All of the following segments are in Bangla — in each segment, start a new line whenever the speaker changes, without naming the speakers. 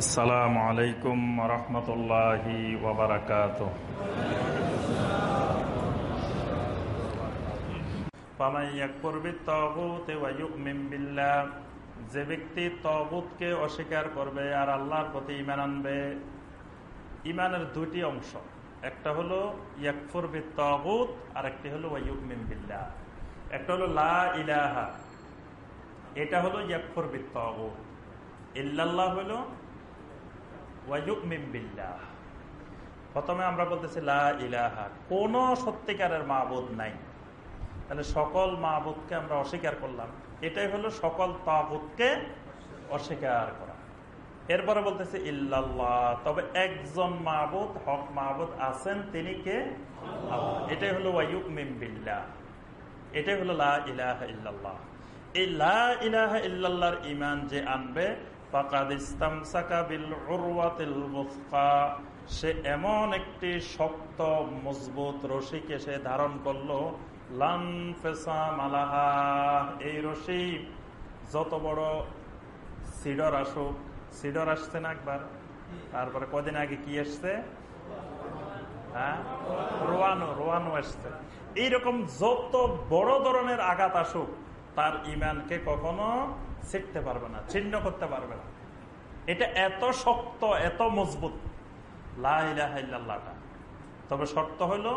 আসসালামু আলাইকুম রহমতুল্লাহি ওবরাকাত যে ব্যক্তি তগুতকে অস্বীকার করবে আর আল্লাহর প্রতি ইমান আনবে ইমানের দুটি অংশ, একটা হলো ইয়াকফুর বি তগুত আর একটি হলো ওয়াইমিম বিল্লাহ। একটা হলো লা ইলাহা, এটা হলো ইয়াকফুর বি তগুত ইল্লাল্লাহ হলো বিল্লাহ। প্রথমে আমরা বলতেছি ইলাহা, কোন সত্যিকারের মাহবুদ নাই। তাহলে সকল মাহবুদকে আমরা অস্বীকার করলাম। এটাই হলো সকল তাবুদকে অস্বীকার করা। এরপরে বলতেছে ইল্লাল্লাহ, তবে একজন মাহবুদ হক মাহবুদ আছেন তিনি কে? এটাই হলো ওয়াইউক মিমবিল্লাহ এটাই হলো লা ইলাহা ইল্লাল্লাহ। এই লা ইলাহা ইমান যে আনবে সে এমন একটি শক্ত, মজবুত রশিকে সে ধারণ করল। এই রশি যত বড় সিডর আসুক, সিডর আসছে না একবার? তারপরে কদিন আগে কি আসছে? হ্যাঁ? রোয়ানো রোয়ানো আসছে। এইরকম যত বড় ধরনের আঘাত আসুক তার ইমানকে কখনো শিখতে পারবে না, ছিন্ন করতে পারবে না। এটা এত শক্ত, এত মজবুত। তবে শর্ত হলো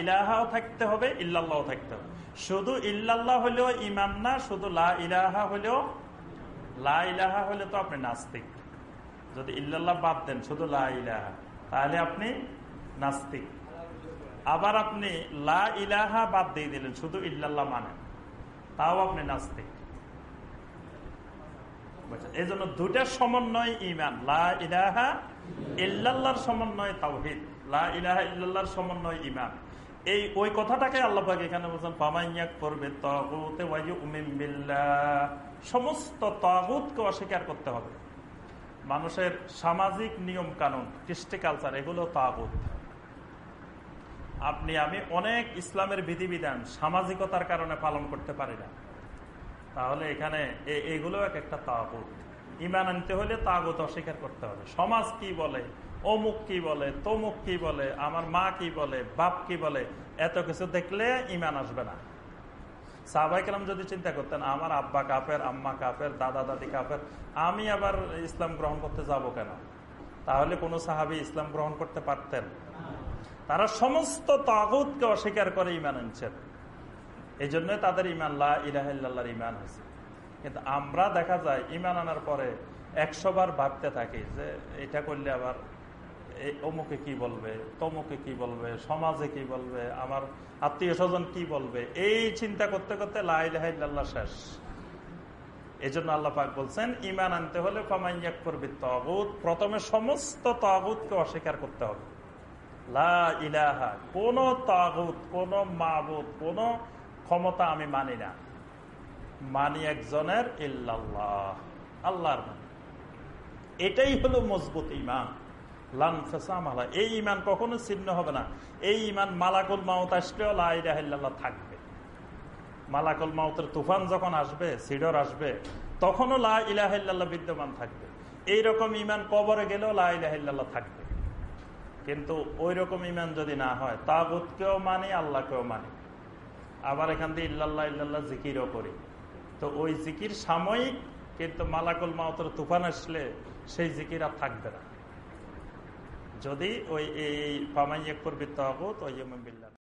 ইলাহাও থাকতে হবে ইল্লাল্লাহ থাকতে হবে। শুধু ইল্লাল্লাহ হলেও ইমান না, শুধু লা ইলাহা হলেও, লা ইলাহা হলে তো আপনি নাস্তিক। যদি ইল্লাল্লাহ বাদ দেন, শুধু লা ইলাহা, তাহলে আপনি নাস্তিক। আবার আপনি লা ইলাহা বাদ দিয়ে দিলেন, শুধু ইল্লাল্লাহ মানেন তাও আপনি নাস্তিক। এই জন্য দুটার সমন্বয় ইমান। লা ইলাহা সমন্বয় তাওহিদ। লা ইলাহা ইল্লাল্লাহর সমন্বয় ইমান। এই ওই কথাটাকে আল্লাহ এখানে বলছেন পামাইয়াক করবে তগুতে সমস্ত তগুতকে অস্বীকার করতে হবে। মানুষের সামাজিক নিয়ম কানুন কৃষ্টি কালচার এগুলো তাগুত। আপনি, আমি অনেক ইসলামের বিধিবিধান সামাজিকতার কারণে পালন করতে পারি না। তাহলে এখানে এগুলো এক একটা তাগুত। ইমান আনতে হলে তাগুত অস্বীকার করতে হবে। সমাজ কি বলে, অমুক কি বলে, তমুক কি বলে, আমার মা কি বলে, বাপ কি বলে, এত কিছু দেখলে ইমান আসবে না। সাহবাইকালাম যদি চিন্তা করতেন, আমার আব্বা কাফের, আম্মা কাফের, দাদা দাদি কাফের, আমি আবার ইসলাম গ্রহণ করতে যাব কেন? তাহলে কোনো সাহাবি ইসলাম গ্রহণ করতে পারতেন। তারা সমস্ত তাগুতকে অস্বীকার করে ইমান আনছেন এই জন্য তাদের ইমান লা ইমান হয়েছে। কিন্তু আমরা দেখা যায় ইমান আনার পরে একশো বার ভাবতে থাকি যে, এটা করলে আবার অমুকে কি বলবে, তমুকে কি বলবে, সমাজে কি বলবে, আমার আত্মীয় স্বজন কি বলবে, এই চিন্তা করতে করতে লাইল্লাহ শেষ। এই জন্য আল্লাহ পাক বলছেন ইমান আনতে হলে কমাইয়াক করবে তগুত প্রথমে সমস্ত তগুতকে অস্বীকার করতে হবে। লা ইলাহা, কোন তাগুত, কোন মাবুদ কোন ক্ষমতা আমি মানি না। মানি একজনের ইল্লাল্লাহ, আল্লাহর এটাই হলো মজবুত ইমান লান এই ইমান কখনো ছিন্ন হবে না। এই ইমান মালাকুল মাউত আসলেও লাইল্লাহ থাকবে। মালাকুল মাউতের তুফান যখন আসবে সিডর আসবে, তখনও লা ইলাহিল্লাহ বিদ্যমান থাকবে। এইরকম ইমান কবরে গেলেও লা ইলাহিল্লাহ থাকবে। কিন্তু ওই রকম ইমান যদি না হয়, তাগুতকেও মানি, আল্লাহকেও মানি। আবার এখান থেকে ইল্লাল্লাহ ইল্লাল্লাহ জিকিরও করি। তো ওই জিকির সাময়িক, কিন্তু মালাকুল মাউতের তুফান আসলে সেই জিকির আর থাকবে না। যদি ওই এই পামাইয়াকুর করবি তাগুত ওই